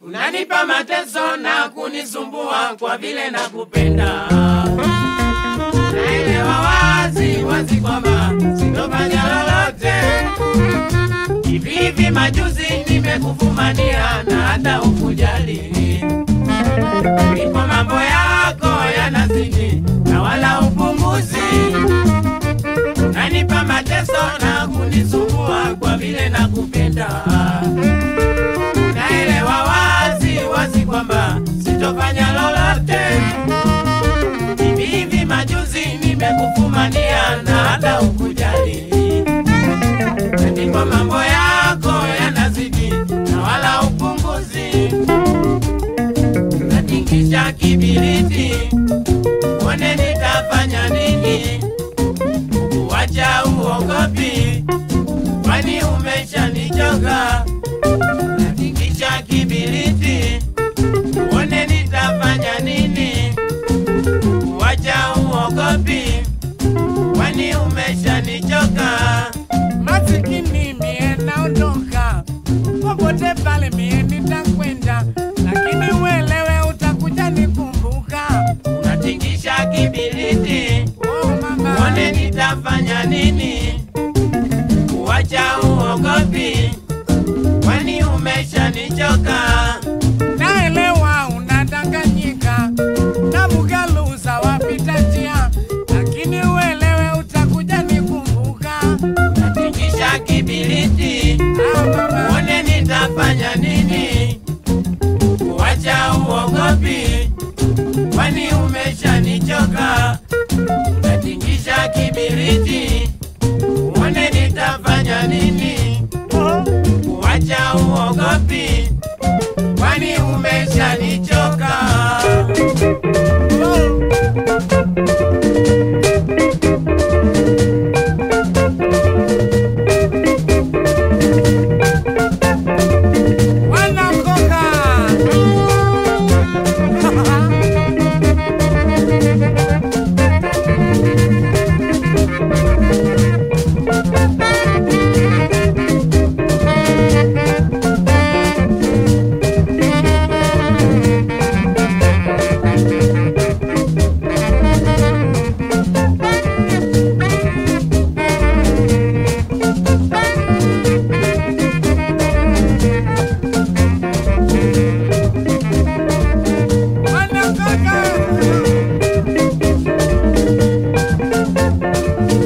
Unanipa mateso na kunisumbua kwa vile nakupenda. Naelewa wazi wazi kwamba sitofanya lolote. Hivi hivi majuzi nimekufumania na hata ukujali ipo mambo yako yanazidi na wala upunguzi. Unanipa mateso na kunisumbua kwa vile nakupenda. kibiriti, one nitafanya nini?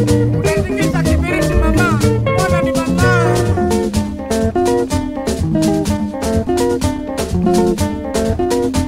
Thank you.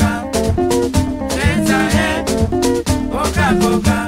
Coca, Coca, Coca.